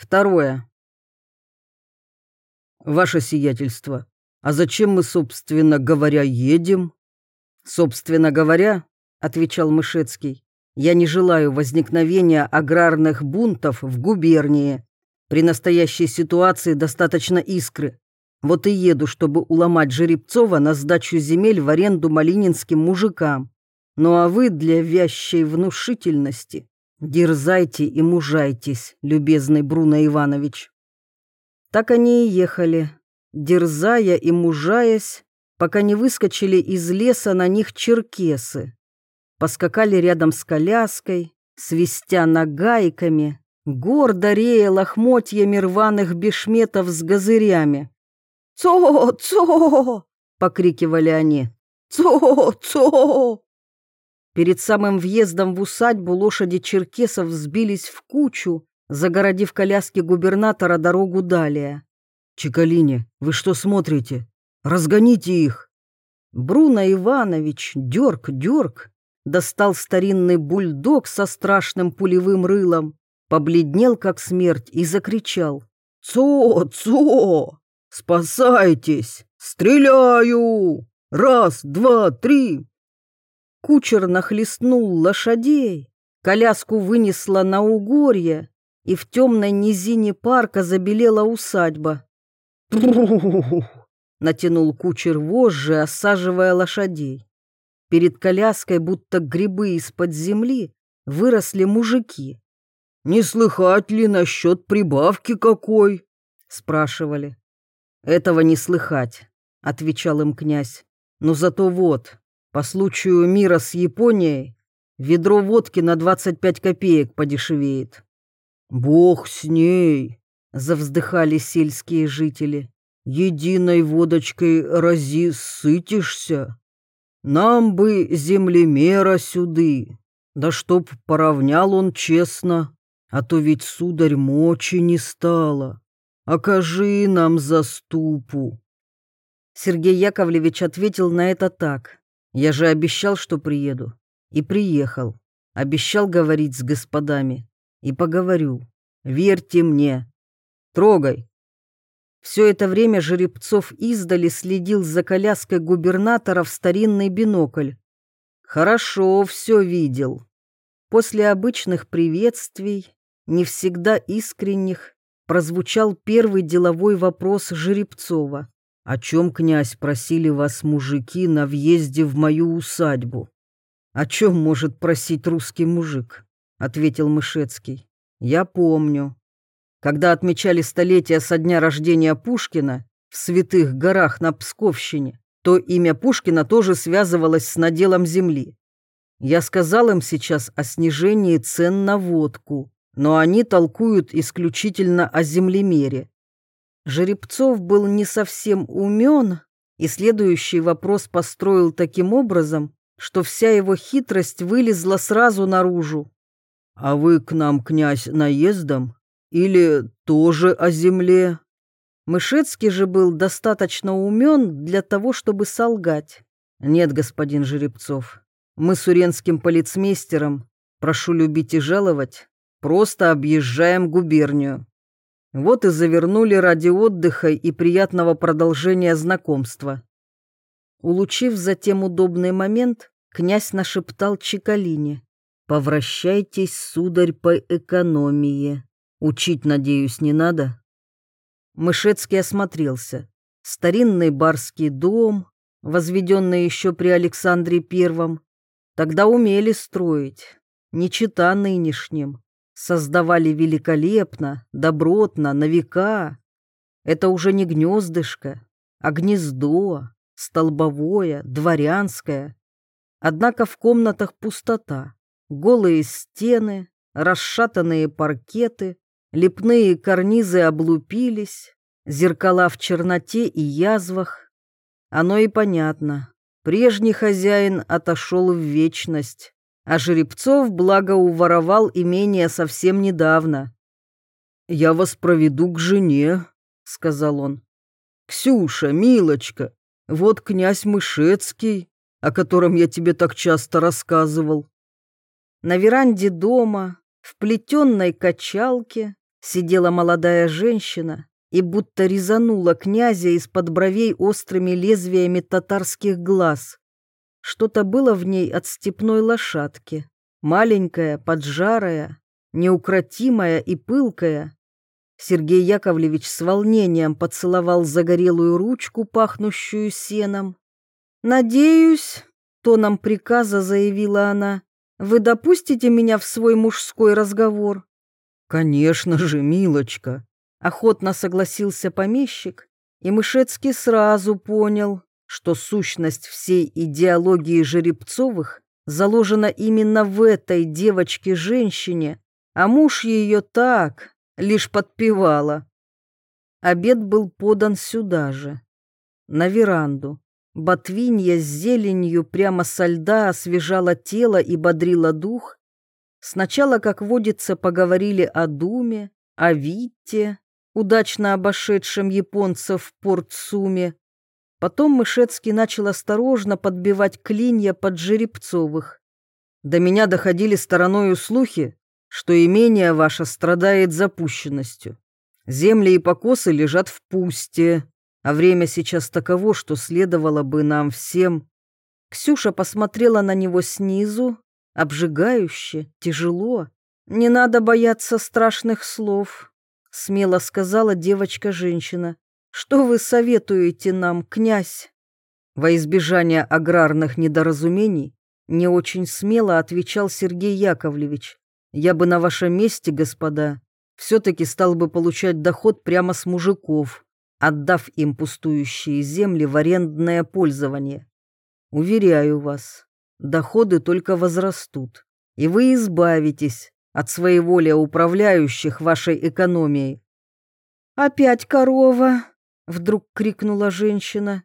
Второе. Ваше сиятельство, а зачем мы, собственно говоря, едем? Собственно говоря, отвечал Мышецкий, я не желаю возникновения аграрных бунтов в губернии. При настоящей ситуации достаточно искры. Вот и еду, чтобы уломать Жеребцова на сдачу земель в аренду малининским мужикам. Ну а вы для вящей внушительности дерзайте и мужайтесь, любезный Бруно Иванович. Так они и ехали, дерзая и мужаясь, пока не выскочили из леса на них черкесы. Поскакали рядом с коляской, свистя нагайками, гордо рея лохмотьями рваных бешметов с газырями. «Цо! Цо!» — покрикивали они. «Цо! Цо!» Перед самым въездом в усадьбу лошади черкесов взбились в кучу, загородив коляски губернатора дорогу далее. «Чекалине, вы что смотрите? Разгоните их!» Бруно Иванович, дерг, дерг, достал старинный бульдог со страшным пулевым рылом, побледнел как смерть и закричал. «Цо! Цо!» «Спасайтесь! Стреляю! Раз, два, три!» Кучер нахлестнул лошадей, коляску вынесла на угорье, и в темной низине парка забелела усадьба. натянул кучер вожжи, осаживая лошадей. Перед коляской, будто грибы из-под земли, выросли мужики. «Не слыхать ли насчет прибавки какой?» — спрашивали. «Этого не слыхать», — отвечал им князь. «Но зато вот, по случаю мира с Японией, ведро водки на 25 копеек подешевеет». «Бог с ней!» — завздыхали сельские жители. «Единой водочкой рази сытишься. Нам бы землемера сюды, да чтоб поравнял он честно, а то ведь, сударь, мочи не стало. Окажи нам заступу. Сергей Яковлевич ответил на это так. Я же обещал, что приеду. И приехал. Обещал говорить с господами. И поговорю. Верьте мне. Трогай. Все это время Жеребцов издали следил за коляской губернатора в старинный бинокль. Хорошо все видел. После обычных приветствий, не всегда искренних, прозвучал первый деловой вопрос Жеребцова. «О чем, князь, просили вас мужики на въезде в мою усадьбу?» «О чем может просить русский мужик?» — ответил Мышецкий. «Я помню. Когда отмечали столетие со дня рождения Пушкина в Святых горах на Псковщине, то имя Пушкина тоже связывалось с наделом земли. Я сказал им сейчас о снижении цен на водку, но они толкуют исключительно о землемере. Жеребцов был не совсем умен, и следующий вопрос построил таким образом, что вся его хитрость вылезла сразу наружу. «А вы к нам, князь, наездом? Или тоже о земле?» Мышецкий же был достаточно умен для того, чтобы солгать. «Нет, господин Жеребцов, мы с уренским полицмейстером, прошу любить и жаловать, Просто объезжаем губернию. Вот и завернули ради отдыха и приятного продолжения знакомства. Улучив затем удобный момент, князь нашептал Чекалине. «Повращайтесь, сударь, по экономии. Учить, надеюсь, не надо?» Мышецкий осмотрелся. Старинный барский дом, возведенный еще при Александре Первом, тогда умели строить, не чита нынешним создавали великолепно, добротно, на века. Это уже не гнездышко, а гнездо, столбовое, дворянское. Однако в комнатах пустота, голые стены, расшатанные паркеты, лепные карнизы облупились, зеркала в черноте и язвах. Оно и понятно. Прежний хозяин отошел в вечность, а Жеребцов, благо, уворовал имение совсем недавно. «Я вас проведу к жене», — сказал он. «Ксюша, милочка, вот князь Мышецкий, о котором я тебе так часто рассказывал». На веранде дома, в плетенной качалке, сидела молодая женщина и будто резанула князя из-под бровей острыми лезвиями татарских глаз. Что-то было в ней от степной лошадки, маленькая, поджарая, неукротимая и пылкая. Сергей Яковлевич с волнением поцеловал загорелую ручку, пахнущую сеном. «Надеюсь», — тоном приказа заявила она, — «вы допустите меня в свой мужской разговор?» «Конечно же, милочка», — охотно согласился помещик, и Мышецкий сразу понял, что сущность всей идеологии Жеребцовых заложена именно в этой девочке-женщине, а муж ее так, лишь подпевала. Обед был подан сюда же, на веранду. Ботвинья с зеленью прямо со льда освежала тело и бодрила дух. Сначала, как водится, поговорили о Думе, о Витте, удачно обошедшем японцев в порт Суме. Потом Мышецкий начал осторожно подбивать клинья под Жеребцовых. До меня доходили стороною слухи, что имение ваше страдает запущенностью. Земли и покосы лежат в пусте, а время сейчас таково, что следовало бы нам всем. Ксюша посмотрела на него снизу, обжигающе, тяжело. «Не надо бояться страшных слов», — смело сказала девочка-женщина. «Что вы советуете нам, князь?» Во избежание аграрных недоразумений не очень смело отвечал Сергей Яковлевич. Я бы на вашем месте, господа, все-таки стал бы получать доход прямо с мужиков, отдав им пустующие земли в арендное пользование. Уверяю вас, доходы только возрастут, и вы избавитесь от своеволия управляющих вашей экономией. «Опять корова!» — вдруг крикнула женщина.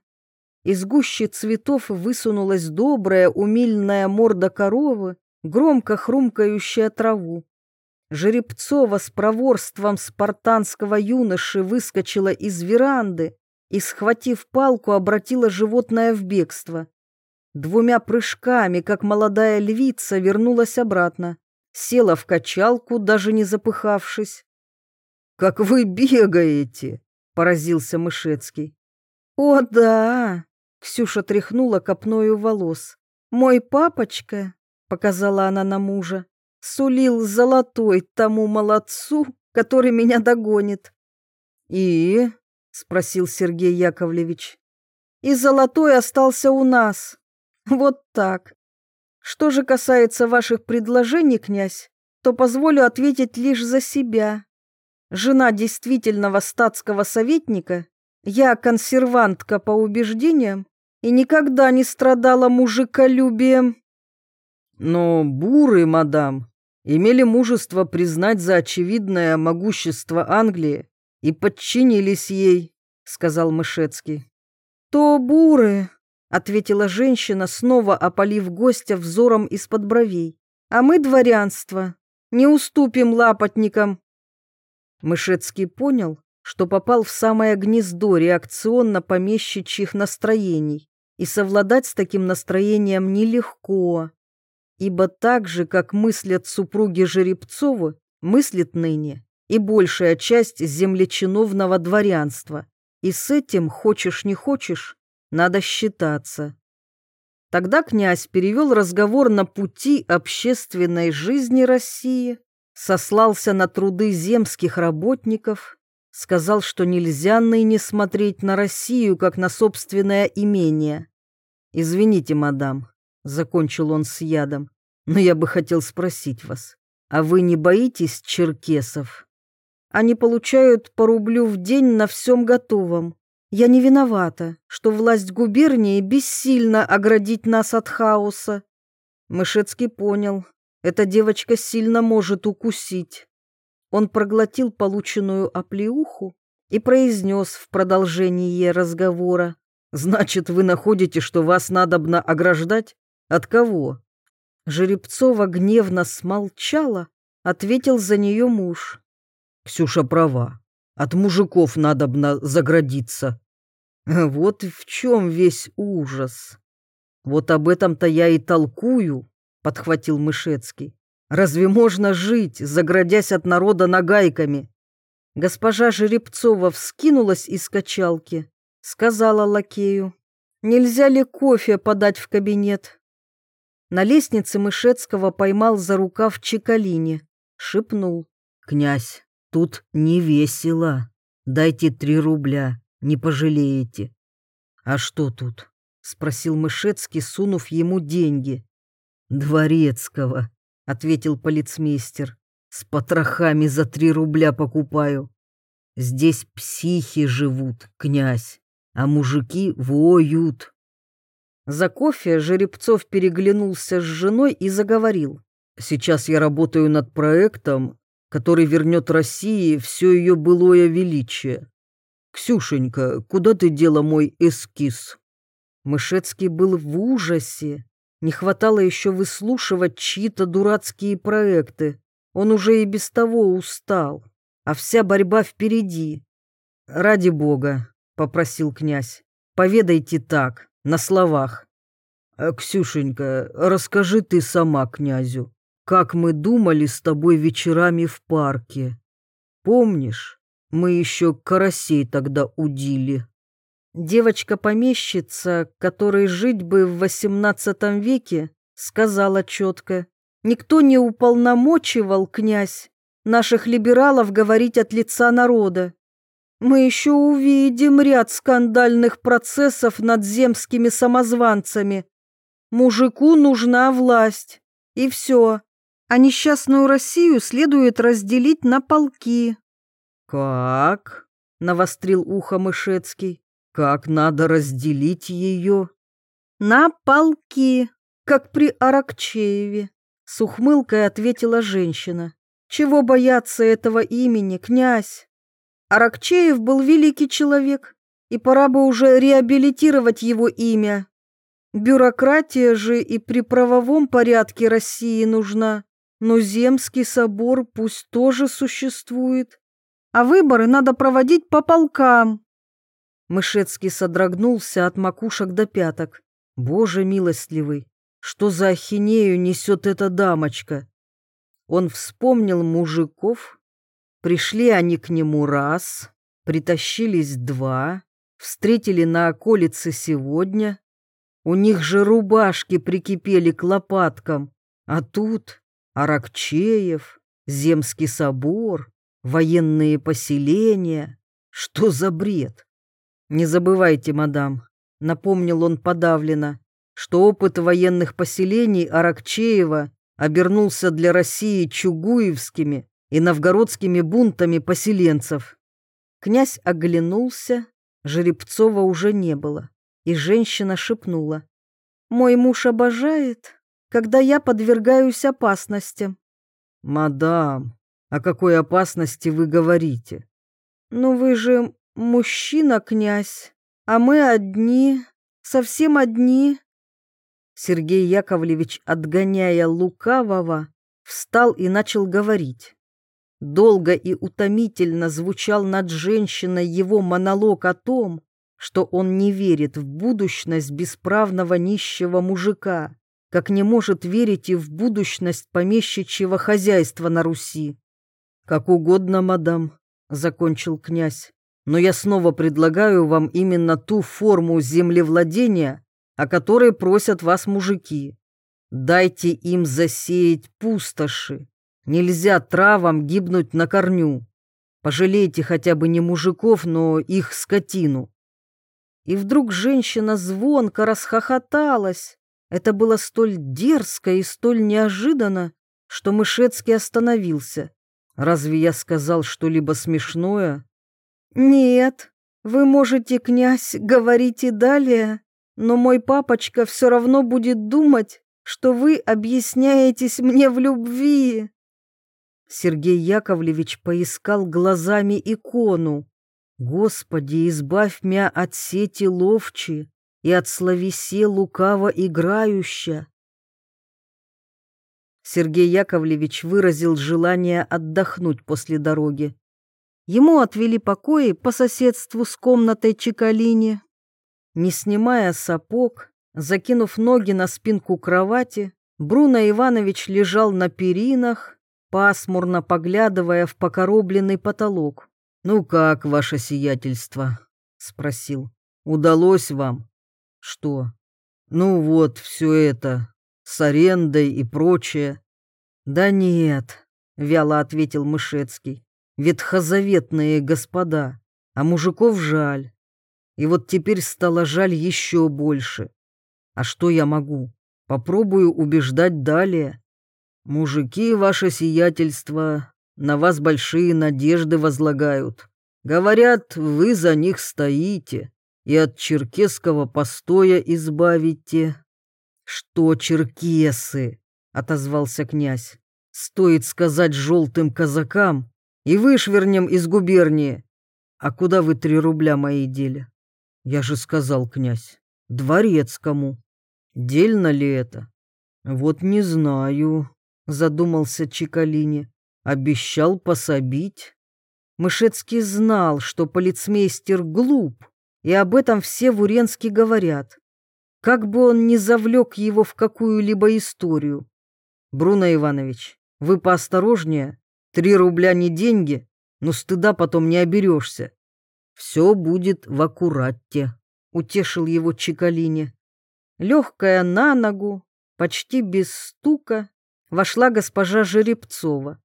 Из гущи цветов высунулась добрая, умильная морда коровы громко хрумкающая траву. Жеребцова с проворством спартанского юноши выскочила из веранды и, схватив палку, обратила животное в бегство. Двумя прыжками, как молодая львица, вернулась обратно, села в качалку, даже не запыхавшись. «Как вы бегаете!» — поразился Мышецкий. «О, да!» — Ксюша тряхнула копною волос. «Мой папочка — показала она на мужа, — сулил золотой тому молодцу, который меня догонит. «И?» — спросил Сергей Яковлевич. «И золотой остался у нас. Вот так. Что же касается ваших предложений, князь, то позволю ответить лишь за себя. Жена действительного статского советника, я консервантка по убеждениям и никогда не страдала мужиколюбием. Но буры, мадам, имели мужество признать за очевидное могущество Англии и подчинились ей, сказал Мышецкий. То буры, ответила женщина, снова опалив гостя взором из-под бровей. А мы дворянство, не уступим лапотникам. Мышецкий понял, что попал в самое гнездо реакционно-помещичьих настроений, и совладать с таким настроением нелегко ибо так же, как мыслят супруги Жеребцова, мыслит ныне и большая часть землечиновного дворянства. И с этим, хочешь не хочешь, надо считаться. Тогда князь перевел разговор на пути общественной жизни России, сослался на труды земских работников, сказал, что нельзя ныне смотреть на Россию как на собственное имение. «Извините, мадам, закончил он с ядом. Но я бы хотел спросить вас, а вы не боитесь черкесов? Они получают по рублю в день на всем готовом. Я не виновата, что власть губернии бессильно оградить нас от хаоса. Мышецкий понял, эта девочка сильно может укусить. Он проглотил полученную оплеуху и произнес в продолжении разговора. «Значит, вы находите, что вас надобно ограждать? От кого? Жеребцова гневно смолчала, ответил за нее муж. Ксюша права. От мужиков надобно заградиться. Вот в чем весь ужас. Вот об этом-то я и толкую, подхватил Мышецкий. Разве можно жить, заградясь от народа нагайками? Госпожа Жеребцова вскинулась из качалки, сказала лакею, нельзя ли кофе подать в кабинет. На лестнице Мышецкого поймал за рукав Чекалине, шепнул. «Князь, тут не весело. Дайте три рубля, не пожалеете». «А что тут?» — спросил Мышецкий, сунув ему деньги. «Дворецкого», — ответил полицмейстер. «С потрохами за три рубля покупаю. Здесь психи живут, князь, а мужики воют». За кофе Жеребцов переглянулся с женой и заговорил. «Сейчас я работаю над проектом, который вернет России все ее былое величие. Ксюшенька, куда ты дела мой эскиз?» Мышецкий был в ужасе. Не хватало еще выслушивать чьи-то дурацкие проекты. Он уже и без того устал, а вся борьба впереди. «Ради бога», — попросил князь, — «поведайте так, на словах». «А, «Ксюшенька, расскажи ты сама князю, как мы думали с тобой вечерами в парке. Помнишь, мы еще карасей тогда удили?» Девочка-помещица, которой жить бы в XVIII веке, сказала четко, «Никто не уполномочивал, князь, наших либералов говорить от лица народа. Мы еще увидим ряд скандальных процессов над земскими самозванцами. Мужику нужна власть, и все. А несчастную Россию следует разделить на полки». «Как?» — навострил ухо Мышецкий. Как надо разделить ее? На полки, как при Аракчееве, с ухмылкой ответила женщина. Чего бояться этого имени, князь? Аракчеев был великий человек, и пора бы уже реабилитировать его имя. Бюрократия же и при правовом порядке России нужна, но Земский собор пусть тоже существует. А выборы надо проводить по полкам, Мышецкий содрогнулся от макушек до пяток. Боже милостливый, что за ахинею несет эта дамочка? Он вспомнил мужиков. Пришли они к нему раз, притащились два, встретили на околице сегодня. У них же рубашки прикипели к лопаткам, а тут Аракчеев, Земский собор, военные поселения. Что за бред? «Не забывайте, мадам», — напомнил он подавленно, что опыт военных поселений Аракчеева обернулся для России чугуевскими и новгородскими бунтами поселенцев. Князь оглянулся, Жеребцова уже не было, и женщина шепнула. «Мой муж обожает, когда я подвергаюсь опасностям». «Мадам, о какой опасности вы говорите?» «Ну вы же «Мужчина-князь, а мы одни, совсем одни». Сергей Яковлевич, отгоняя лукавого, встал и начал говорить. Долго и утомительно звучал над женщиной его монолог о том, что он не верит в будущность бесправного нищего мужика, как не может верить и в будущность помещичьего хозяйства на Руси. «Как угодно, мадам», — закончил князь но я снова предлагаю вам именно ту форму землевладения, о которой просят вас мужики. Дайте им засеять пустоши. Нельзя травам гибнуть на корню. Пожалейте хотя бы не мужиков, но их скотину. И вдруг женщина звонко расхохоталась. Это было столь дерзко и столь неожиданно, что Мышецкий остановился. Разве я сказал что-либо смешное? «Нет, вы можете, князь, говорить и далее, но мой папочка все равно будет думать, что вы объясняетесь мне в любви». Сергей Яковлевич поискал глазами икону. «Господи, избавь меня от сети ловчи и от словесе лукаво играюща». Сергей Яковлевич выразил желание отдохнуть после дороги. Ему отвели покои по соседству с комнатой Чекалини. Не снимая сапог, закинув ноги на спинку кровати, Бруно Иванович лежал на перинах, пасмурно поглядывая в покоробленный потолок. «Ну как, ваше сиятельство?» — спросил. «Удалось вам?» «Что?» «Ну вот, все это, с арендой и прочее». «Да нет», — вяло ответил Мышецкий. «Ветхозаветные господа, а мужиков жаль. И вот теперь стало жаль еще больше. А что я могу? Попробую убеждать далее. Мужики, ваше сиятельство, на вас большие надежды возлагают. Говорят, вы за них стоите и от черкесского постоя избавите. Что черкесы? отозвался князь. Стоит сказать желтым казакам и вышвернем из губернии. А куда вы три рубля мои дели? Я же сказал, князь, дворецкому. Дельно ли это? Вот не знаю, задумался Чекалини. Обещал пособить. Мышецкий знал, что полицмейстер глуп, и об этом все в Уренске говорят. Как бы он ни завлек его в какую-либо историю. Бруно Иванович, вы поосторожнее. Три рубля не деньги, но стыда потом не оберешься. Все будет в аккуратте, утешил его Чекалине. Легкая на ногу, почти без стука, вошла госпожа Жеребцова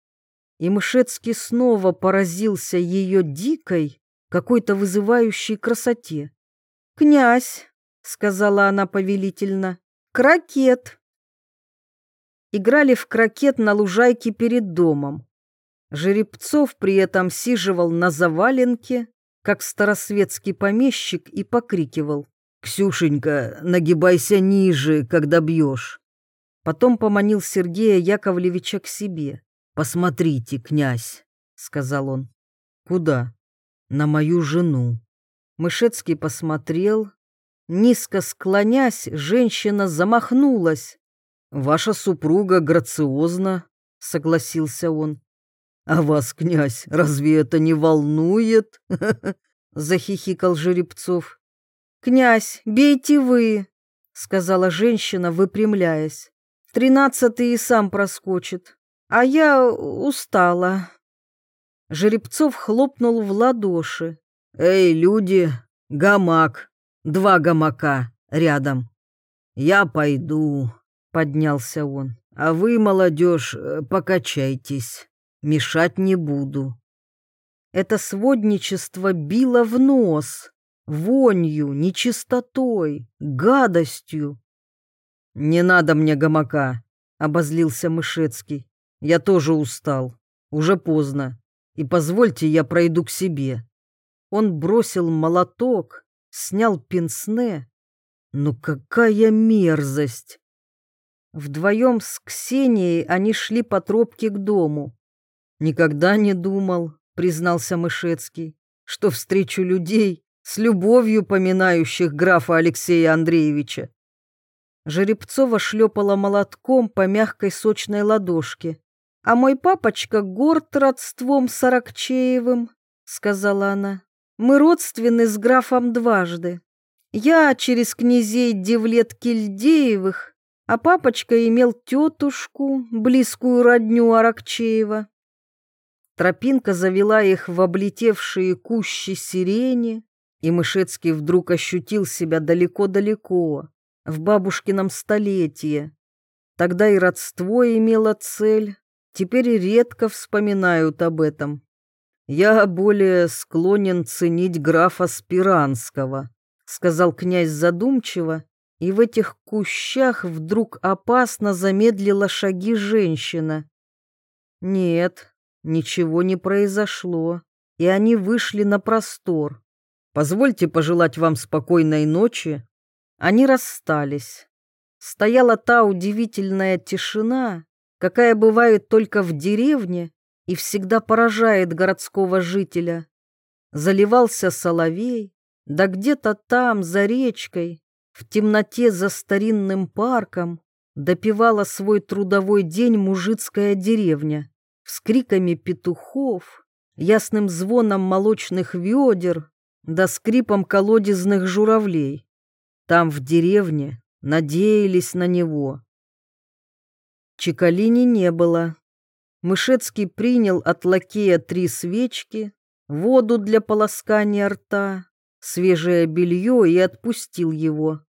и Мышецкий снова поразился ее дикой, какой-то вызывающей красоте. «Князь», — сказала она повелительно, — «крокет». Играли в крокет на лужайке перед домом. Жеребцов при этом сиживал на заваленке, как старосветский помещик, и покрикивал. «Ксюшенька, нагибайся ниже, когда бьешь». Потом поманил Сергея Яковлевича к себе. «Посмотрите, князь», — сказал он. «Куда?» «На мою жену». Мышецкий посмотрел. Низко склонясь, женщина замахнулась. «Ваша супруга грациозна», — согласился он. «А вас, князь, разве это не волнует?» — захихикал Жеребцов. «Князь, бейте вы», — сказала женщина, выпрямляясь. «Тринадцатый и сам проскочит» а я устала. Жеребцов хлопнул в ладоши. «Эй, люди, гамак, два гамака рядом. Я пойду», — поднялся он. «А вы, молодежь, покачайтесь, мешать не буду». Это сводничество било в нос, вонью, нечистотой, гадостью. «Не надо мне гамака», — обозлился Мышецкий. Я тоже устал. Уже поздно. И позвольте, я пройду к себе. Он бросил молоток, снял пенсне. Ну какая мерзость! Вдвоем с Ксенией они шли по тропке к дому. Никогда не думал, признался Мышецкий, что встречу людей, с любовью поминающих графа Алексея Андреевича. Жеребцова шлепала молотком по мягкой сочной ладошке. «А мой папочка горд родством с Аракчеевым», — сказала она. «Мы родственны с графом дважды. Я через князей Девлет Кильдеевых, а папочка имел тетушку, близкую родню Аракчеева». Тропинка завела их в облетевшие кущи сирени, и Мышецкий вдруг ощутил себя далеко-далеко, в бабушкином столетии. Тогда и родство имело цель, теперь редко вспоминают об этом. Я более склонен ценить графа Спиранского, сказал князь задумчиво, и в этих кущах вдруг опасно замедлила шаги женщина. Нет, ничего не произошло, и они вышли на простор. Позвольте пожелать вам спокойной ночи. Они расстались. Стояла та удивительная тишина, какая бывает только в деревне и всегда поражает городского жителя. Заливался соловей, да где-то там, за речкой, в темноте за старинным парком, допивала свой трудовой день мужицкая деревня с криками петухов, ясным звоном молочных ведер да скрипом колодезных журавлей. Там в деревне надеялись на него, Чекалини не было. Мышецкий принял от лакея три свечки, воду для полоскания рта, свежее белье и отпустил его.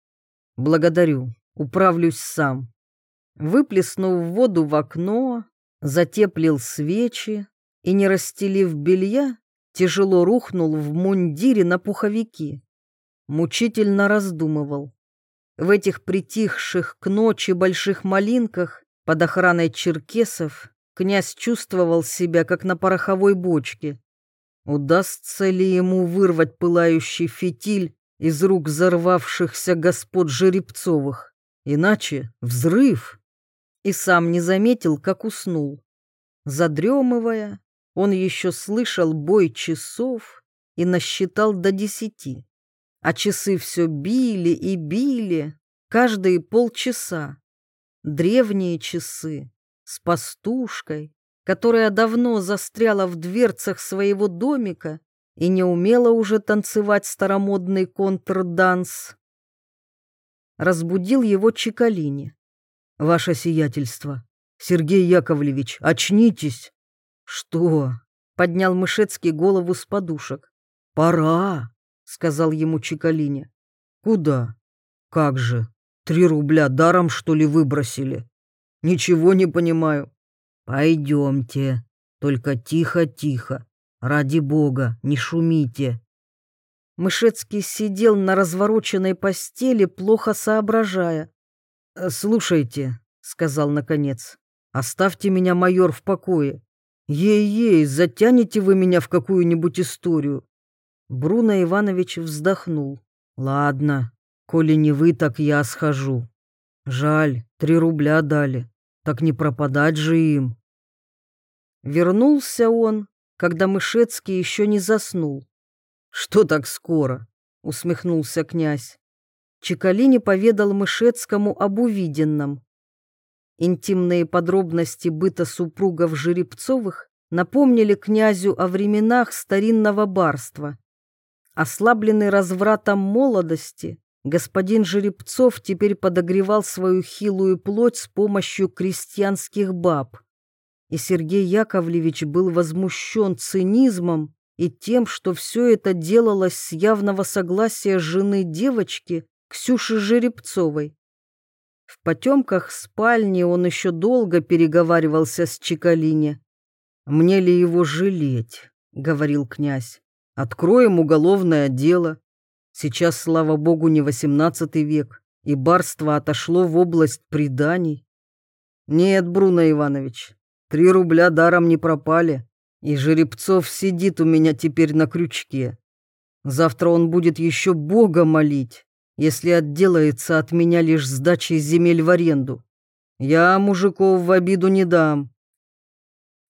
«Благодарю, управлюсь сам». Выплеснув воду в окно, затеплил свечи и, не расстелив белья, тяжело рухнул в мундире на пуховики. Мучительно раздумывал. В этих притихших к ночи больших малинках под охраной черкесов князь чувствовал себя, как на пороховой бочке. Удастся ли ему вырвать пылающий фитиль из рук взорвавшихся господ Жеребцовых? Иначе взрыв. И сам не заметил, как уснул. Задремывая, он еще слышал бой часов и насчитал до десяти. А часы все били и били, каждые полчаса. Древние часы с пастушкой, которая давно застряла в дверцах своего домика и не умела уже танцевать старомодный контрданс. Разбудил его Чикалини. «Ваше сиятельство, Сергей Яковлевич, очнитесь!» «Что?» — поднял Мышецкий голову с подушек. «Пора!» — сказал ему Чикалине. «Куда? Как же? Три рубля даром, что ли, выбросили? Ничего не понимаю. Пойдемте, только тихо-тихо. Ради бога, не шумите. Мышецкий сидел на развороченной постели, плохо соображая. «Э, «Слушайте», — сказал наконец, — «оставьте меня, майор, в покое. Ей-ей, затянете вы меня в какую-нибудь историю». Бруно Иванович вздохнул. «Ладно, коли не вы, так я схожу. Жаль, три рубля дали, так не пропадать же им». Вернулся он, когда Мышецкий еще не заснул. «Что так скоро?» — усмехнулся князь. Чекалини поведал Мышецкому об увиденном. Интимные подробности быта супругов Жеребцовых напомнили князю о временах старинного барства. Ослабленный развратом молодости, господин Жеребцов теперь подогревал свою хилую плоть с помощью крестьянских баб. И Сергей Яковлевич был возмущен цинизмом и тем, что все это делалось с явного согласия жены девочки Ксюши Жеребцовой. В потемках спальни он еще долго переговаривался с Чекалине. «Мне ли его жалеть?» — говорил князь. «Откроем уголовное дело. Сейчас, слава богу, не восемнадцатый век, и барство отошло в область преданий. Нет, Бруно Иванович, три рубля даром не пропали. И Жеребцов сидит у меня теперь на крючке. Завтра он будет еще Бога молить, если отделается от меня лишь сдачей земель в аренду. Я мужиков в обиду не дам.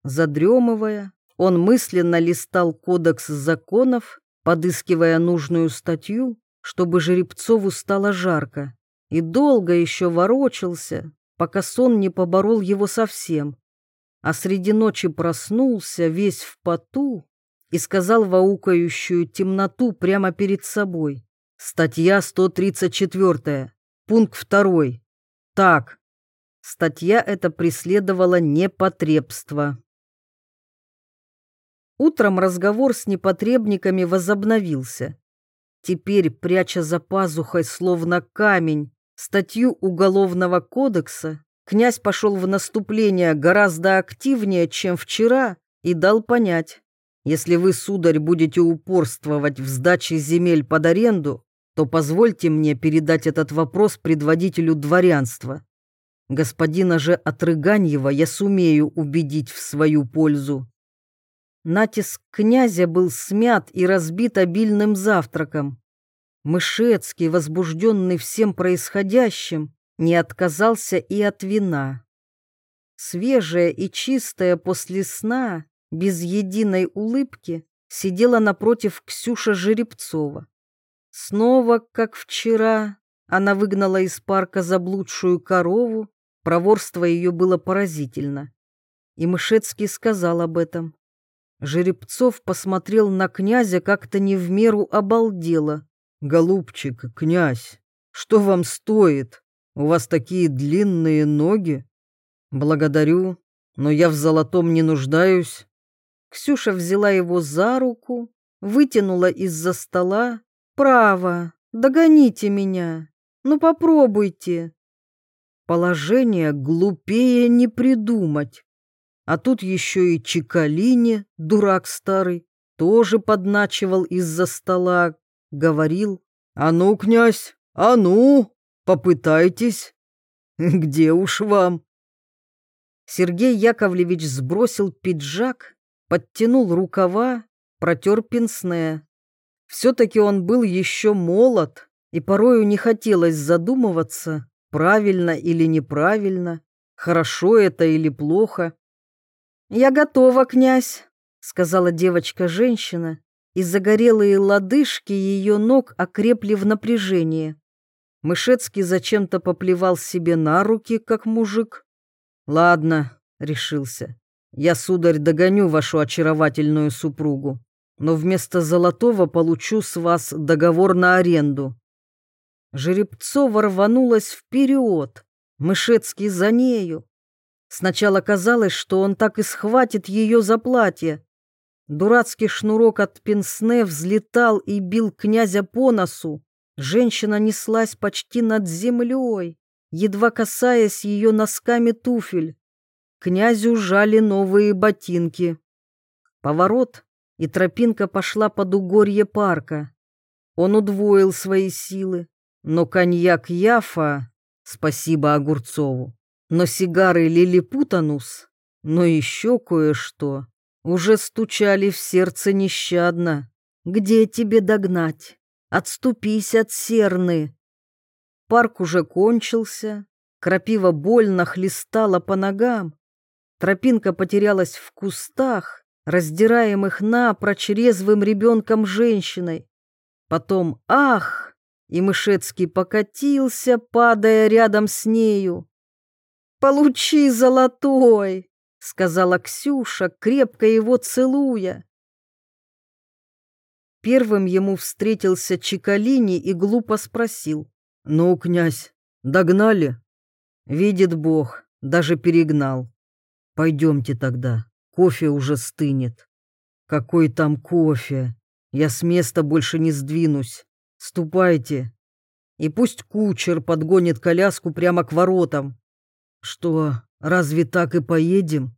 Задремывая, он мысленно листал кодекс законов, подыскивая нужную статью, чтобы Жеребцову стало жарко, и долго еще ворочался, пока сон не поборол его совсем а среди ночи проснулся весь в поту и сказал в аукающую темноту прямо перед собой. Статья 134, пункт 2. Так, статья эта преследовала непотребство. Утром разговор с непотребниками возобновился. Теперь, пряча за пазухой словно камень статью Уголовного кодекса, Князь пошел в наступление гораздо активнее, чем вчера, и дал понять, если вы, сударь, будете упорствовать в сдаче земель под аренду, то позвольте мне передать этот вопрос предводителю дворянства. Господина же Отрыганьева я сумею убедить в свою пользу. Натиск князя был смят и разбит обильным завтраком. Мышецкий, возбужденный всем происходящим, не отказался и от вина. Свежая и чистая после сна, без единой улыбки, сидела напротив Ксюша Жеребцова. Снова, как вчера, она выгнала из парка заблудшую корову, проворство ее было поразительно. И Мышецкий сказал об этом. Жеребцов посмотрел на князя как-то не в меру обалдело. «Голубчик, князь, что вам стоит? У вас такие длинные ноги. Благодарю, но я в золотом не нуждаюсь. Ксюша взяла его за руку, вытянула из-за стола. «Право, догоните меня. Ну попробуйте». Положение глупее не придумать. А тут еще и Чекалине, дурак старый, тоже подначивал из-за стола, говорил, «А ну, князь, а ну, попытайтесь». «Где уж вам?» Сергей Яковлевич сбросил пиджак, подтянул рукава, протер пенсне. Все-таки он был еще молод, и порою не хотелось задумываться, правильно или неправильно, хорошо это или плохо. «Я готова, князь», — сказала девочка-женщина, и загорелые лодыжки ее ног окрепли в напряжении. Мышецкий зачем-то поплевал себе на руки, как мужик. «Ладно», — решился, — «я, сударь, догоню вашу очаровательную супругу, но вместо золотого получу с вас договор на аренду». Жеребцова рванулась вперед, Мышецкий за нею. Сначала казалось, что он так и схватит ее за платье. Дурацкий шнурок от пенсне взлетал и бил князя по носу. Женщина неслась почти над землей, едва касаясь ее носками туфель. Князю жали новые ботинки. Поворот, и тропинка пошла под угорье парка. Он удвоил свои силы, но коньяк Яфа, спасибо Огурцову, но сигары Лилипутанус, но еще кое-что, уже стучали в сердце нещадно. Где тебе догнать? Отступись от серны. Парк уже кончился, крапива больно хлестала по ногам. Тропинка потерялась в кустах, раздираемых напрочь резвым ребенком-женщиной. Потом «Ах!» и Мышецкий покатился, падая рядом с нею. «Получи, золотой!» — сказала Ксюша, крепко его целуя. Первым ему встретился Чекалини и глупо спросил. «Ну, князь, догнали?» «Видит Бог, даже перегнал. Пойдемте тогда, кофе уже стынет». «Какой там кофе? Я с места больше не сдвинусь. Ступайте. И пусть кучер подгонит коляску прямо к воротам. Что, разве так и поедем?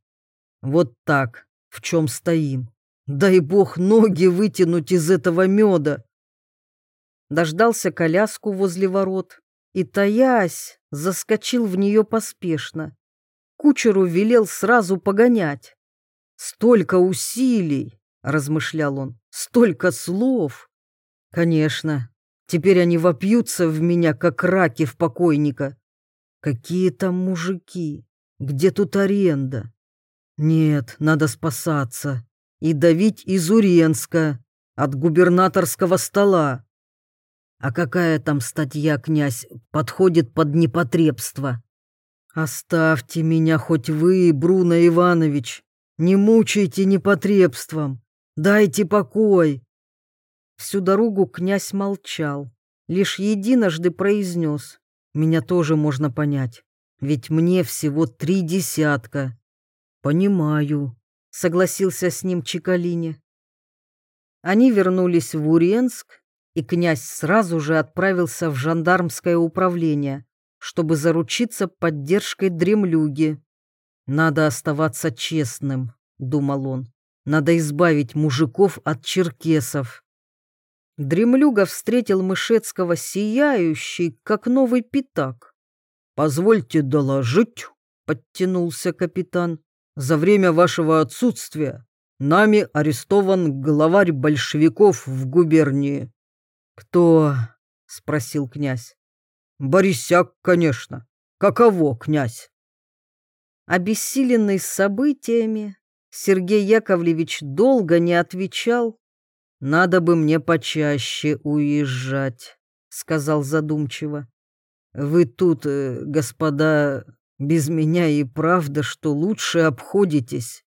Вот так, в чем стоим. Дай бог ноги вытянуть из этого меда. Дождался коляску возле ворот и, таясь, заскочил в нее поспешно. Кучеру велел сразу погонять. «Столько усилий!» — размышлял он. «Столько слов!» «Конечно, теперь они вопьются в меня, как раки в покойника. Какие там мужики? Где тут аренда? Нет, надо спасаться и давить из Уренска, от губернаторского стола. А какая там статья, князь, подходит под непотребство? Оставьте меня хоть вы, Бруно Иванович, не мучайте непотребством, дайте покой. Всю дорогу князь молчал, лишь единожды произнес. Меня тоже можно понять, ведь мне всего три десятка. Понимаю, согласился с ним Чекалине. Они вернулись в Уренск, и князь сразу же отправился в жандармское управление, чтобы заручиться поддержкой дремлюги. «Надо оставаться честным», — думал он. «Надо избавить мужиков от черкесов». Дремлюга встретил Мышецкого сияющий, как новый пятак. «Позвольте доложить», — подтянулся капитан, «за время вашего отсутствия нами арестован главарь большевиков в губернии». «Кто?» — спросил князь. «Борисяк, конечно. Каково, князь?» Обессиленный событиями, Сергей Яковлевич долго не отвечал, «Надо бы мне почаще уезжать», — сказал задумчиво. «Вы тут, э, господа, без меня и правда, что лучше обходитесь.